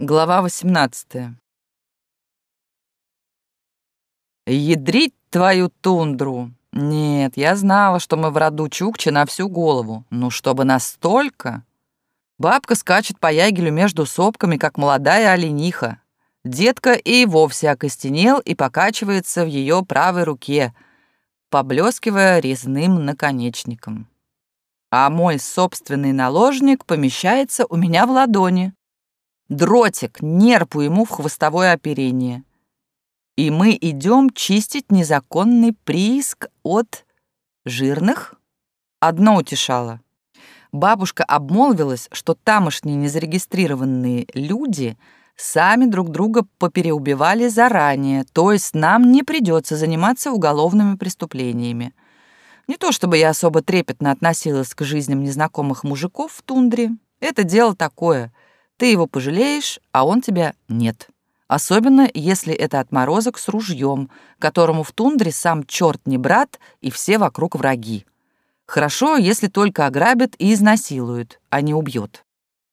Глава 18. Ядрить твою тундру. Нет, я знала, что мы в роду Чукчи на всю голову. Ну, чтобы настолько... Бабка скачет по ягелю между сопками, как молодая олениха. Детка и вовсе окостенел и покачивается в ее правой руке, поблескивая резным наконечником. А мой собственный наложник помещается у меня в ладони, дротик, нерпу ему в хвостовое оперение. И мы идем чистить незаконный прииск от жирных. Одно утешало. Бабушка обмолвилась, что тамошние незарегистрированные люди сами друг друга попереубивали заранее, то есть нам не придется заниматься уголовными преступлениями. Не то чтобы я особо трепетно относилась к жизням незнакомых мужиков в тундре. Это дело такое — ты его пожалеешь, а он тебя нет. Особенно, если это отморозок с ружьем, которому в тундре сам черт не брат и все вокруг враги. Хорошо, если только ограбит и изнасилует, а не убьет.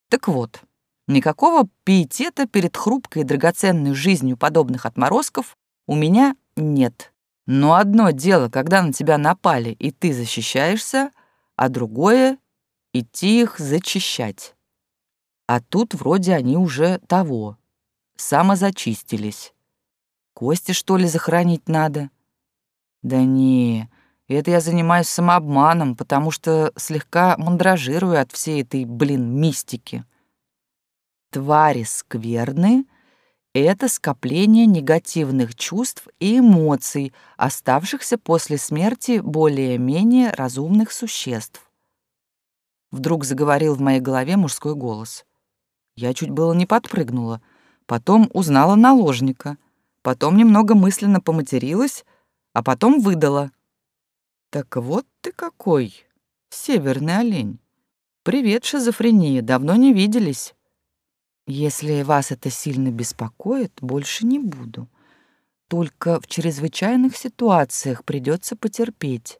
Так вот, никакого пиетета перед хрупкой и драгоценной жизнью подобных отморозков у меня нет. Но одно дело, когда на тебя напали, и ты защищаешься, а другое — идти их зачищать. А тут вроде они уже того, самозачистились. Кости, что ли, захоронить надо? Да не, это я занимаюсь самообманом, потому что слегка мандражирую от всей этой, блин, мистики. Твари скверны — это скопление негативных чувств и эмоций, оставшихся после смерти более-менее разумных существ. Вдруг заговорил в моей голове мужской голос. Я чуть было не подпрыгнула. Потом узнала наложника. Потом немного мысленно поматерилась, а потом выдала. «Так вот ты какой, северный олень. Привет, шизофрения, давно не виделись». «Если вас это сильно беспокоит, больше не буду. Только в чрезвычайных ситуациях придется потерпеть.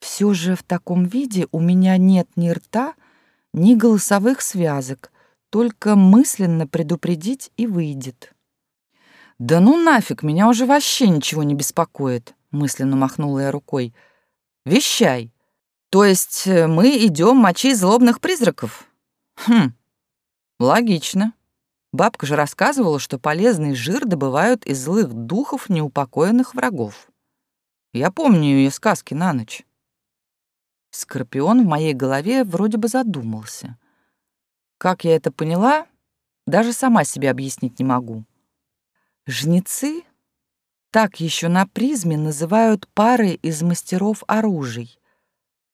Все же в таком виде у меня нет ни рта, ни голосовых связок» Только мысленно предупредить и выйдет. «Да ну нафиг, меня уже вообще ничего не беспокоит», — мысленно махнула я рукой. «Вещай. То есть э, мы идем мочить злобных призраков?» «Хм, логично. Бабка же рассказывала, что полезный жир добывают из злых духов неупокоенных врагов. Я помню ее сказки на ночь». Скорпион в моей голове вроде бы задумался — как я это поняла, даже сама себе объяснить не могу. Жнецы так еще на призме называют пары из мастеров оружий.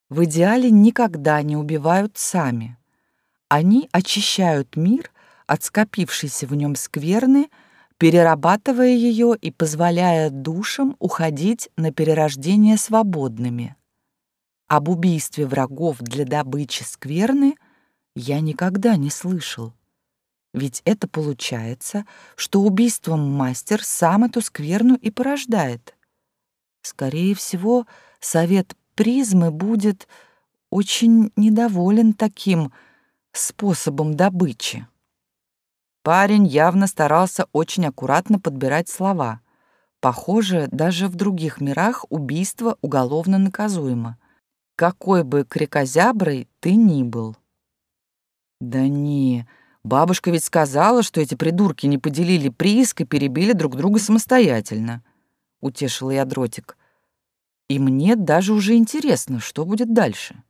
В идеале никогда не убивают сами. Они очищают мир от скопившейся в нем скверны, перерабатывая ее и позволяя душам уходить на перерождение свободными. Об убийстве врагов для добычи скверны я никогда не слышал. Ведь это получается, что убийством мастер сам эту скверну и порождает. Скорее всего, совет призмы будет очень недоволен таким способом добычи. Парень явно старался очень аккуратно подбирать слова. Похоже, даже в других мирах убийство уголовно наказуемо. Какой бы крикозяброй ты ни был. Да не, бабушка ведь сказала, что эти придурки не поделили прииск и перебили друг друга самостоятельно. Утешила я дротик. И мне даже уже интересно, что будет дальше.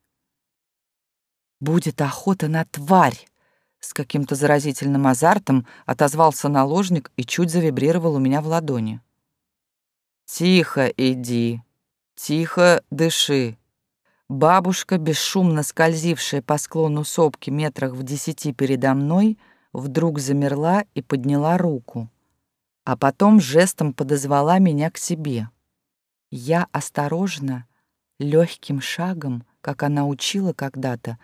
Будет охота на тварь. С каким-то заразительным азартом отозвался наложник и чуть завибрировал у меня в ладони. «Тихо иди, тихо дыши», Бабушка, бесшумно скользившая по склону сопки метрах в десяти передо мной, вдруг замерла и подняла руку, а потом жестом подозвала меня к себе. Я осторожно, легким шагом, как она учила когда-то,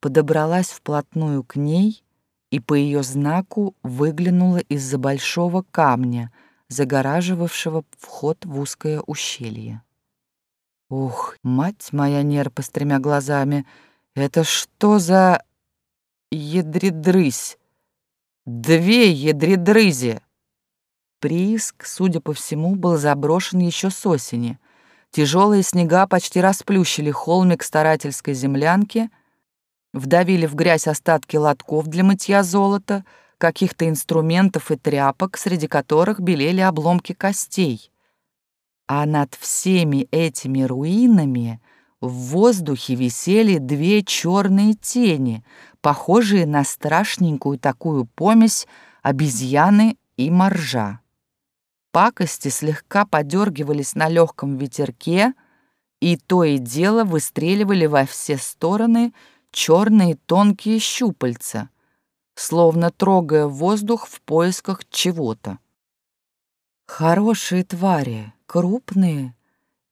подобралась вплотную к ней и по ее знаку выглянула из-за большого камня, загораживавшего вход в узкое ущелье. Ух, мать моя нерпа с тремя глазами, это что за едридрысь? Две ядредрызи!» Прииск, судя по всему, был заброшен еще с осени. Тяжелые снега почти расплющили холмик старательской землянки, вдавили в грязь остатки лотков для мытья золота, каких-то инструментов и тряпок, среди которых белели обломки костей. А над всеми этими руинами в воздухе висели две черные тени, похожие на страшненькую такую помесь обезьяны и моржа. Пакости слегка подергивались на легком ветерке, и то и дело выстреливали во все стороны черные тонкие щупальца, словно трогая воздух в поисках чего-то. Хорошие твари, крупные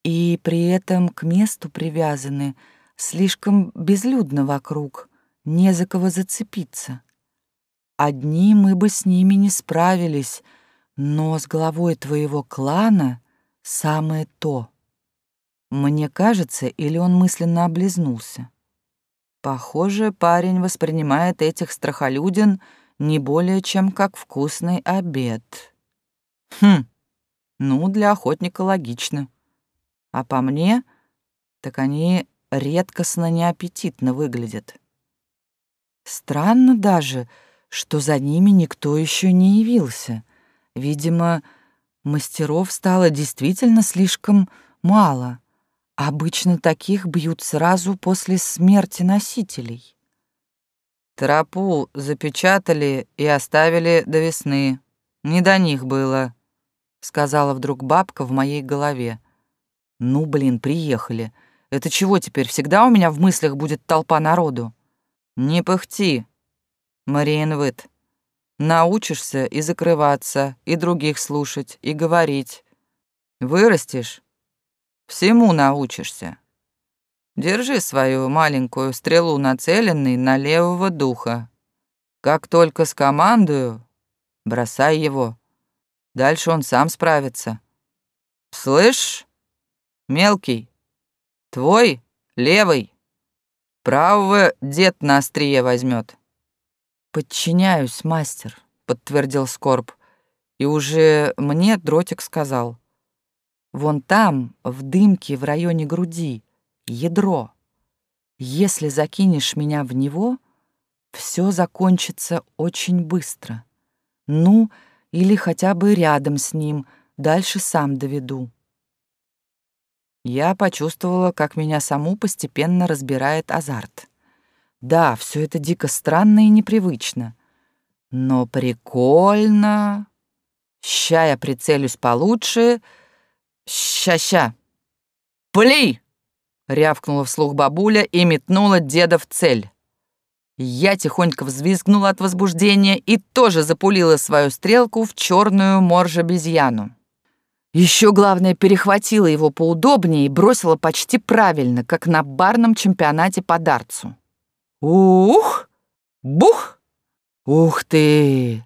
и при этом к месту привязаны, слишком безлюдно вокруг, не за кого зацепиться. Одни мы бы с ними не справились — но с главой твоего клана самое то. Мне кажется, или он мысленно облизнулся. Похоже, парень воспринимает этих страхолюдин не более чем как вкусный обед. Хм, ну, для охотника логично. А по мне, так они редкостно неаппетитно выглядят. Странно даже, что за ними никто еще не явился — Видимо, мастеров стало действительно слишком мало. Обычно таких бьют сразу после смерти носителей. Тропу запечатали и оставили до весны. Не до них было, сказала вдруг бабка в моей голове. Ну, блин, приехали. Это чего теперь, всегда у меня в мыслях будет толпа народу? Не пыхти, Мариенвыт. Научишься и закрываться, и других слушать, и говорить. Вырастешь, всему научишься. Держи свою маленькую стрелу нацеленной на левого духа. Как только скомандую, бросай его. Дальше он сам справится. Слышь, мелкий, твой левый, правого дед на острие возьмет. «Подчиняюсь, мастер», — подтвердил Скорб. И уже мне дротик сказал. «Вон там, в дымке в районе груди, ядро. Если закинешь меня в него, все закончится очень быстро. Ну, или хотя бы рядом с ним, дальше сам доведу». Я почувствовала, как меня саму постепенно разбирает азарт. Да, все это дико странно и непривычно. Но прикольно. Ща я прицелюсь получше. Ща-ща. «Пли!» — рявкнула вслух бабуля и метнула деда в цель. Я тихонько взвизгнула от возбуждения и тоже запулила свою стрелку в черную морж-обезьяну. Еще главное, перехватила его поудобнее и бросила почти правильно, как на барном чемпионате по дартсу. Ух! Бух! Ух ты!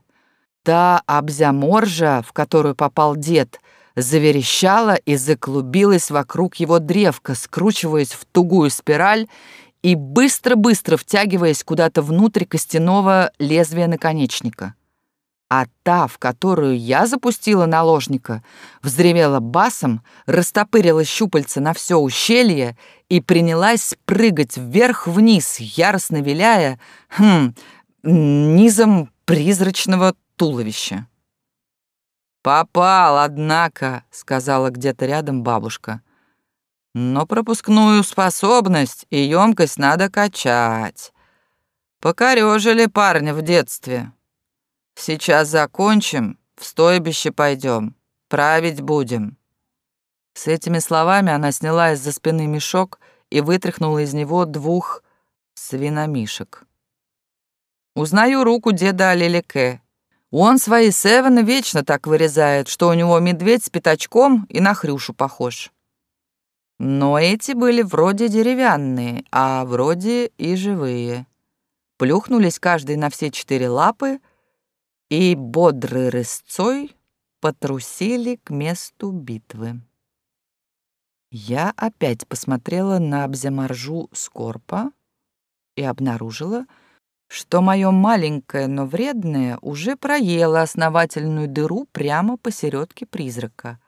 Та обзяморжа, в которую попал дед, заверещала и заклубилась вокруг его древка, скручиваясь в тугую спираль и быстро-быстро втягиваясь куда-то внутрь костяного лезвия наконечника а та, в которую я запустила наложника, взревела басом, растопырила щупальца на все ущелье и принялась прыгать вверх-вниз, яростно виляя, хм, низом призрачного туловища. «Попал, однако», — сказала где-то рядом бабушка. «Но пропускную способность и емкость надо качать. Покорежили парня в детстве». Сейчас закончим, в стойбище пойдем, править будем». С этими словами она сняла из-за спины мешок и вытряхнула из него двух свиномишек. Узнаю руку деда Алилике. Он свои севены вечно так вырезает, что у него медведь с пятачком и на хрюшу похож. Но эти были вроде деревянные, а вроде и живые. Плюхнулись каждый на все четыре лапы — и бодрой рысцой потрусили к месту битвы. Я опять посмотрела на Абзямаржу Скорпа и обнаружила, что мое маленькое, но вредное уже проело основательную дыру прямо посередке призрака.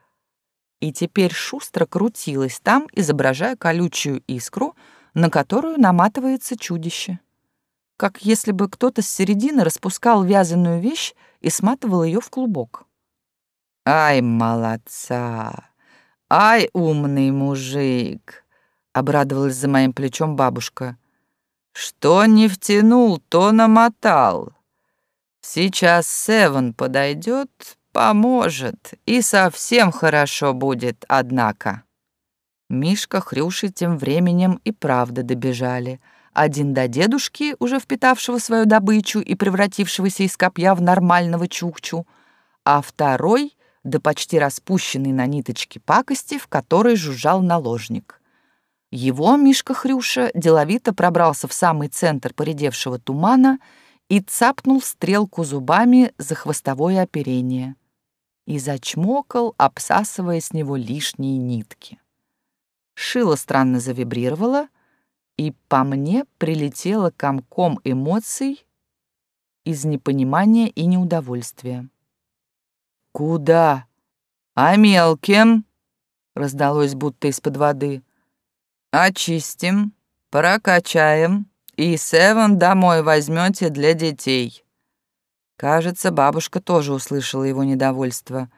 И теперь шустро крутилась там, изображая колючую искру, на которую наматывается чудище. Как если бы кто-то с середины распускал вязаную вещь и сматывал ее в клубок. «Ай, молодца! Ай, умный мужик!» — обрадовалась за моим плечом бабушка. «Что не втянул, то намотал. Сейчас Севен подойдет, поможет, и совсем хорошо будет, однако». Мишка, Хрюши тем временем и правда добежали. Один до дедушки, уже впитавшего свою добычу и превратившегося из копья в нормального чукчу, а второй до почти распущенной на ниточке пакости, в которой жужжал наложник. Его Мишка Хрюша деловито пробрался в самый центр поредевшего тумана и цапнул стрелку зубами за хвостовое оперение и зачмокал, обсасывая с него лишние нитки. Шило странно завибрировало, и по мне прилетело комком эмоций из непонимания и неудовольствия. «Куда? А мелким?» — раздалось будто из-под воды. «Очистим, прокачаем, и Севен домой возьмете для детей». Кажется, бабушка тоже услышала его недовольство.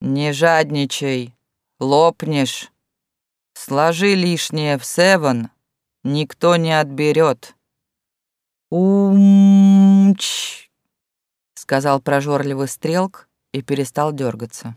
«Не жадничай, лопнешь. Сложи лишнее в Севен, никто не отберет». «Умч», — сказал прожорливый стрелк, и перестал дергаться.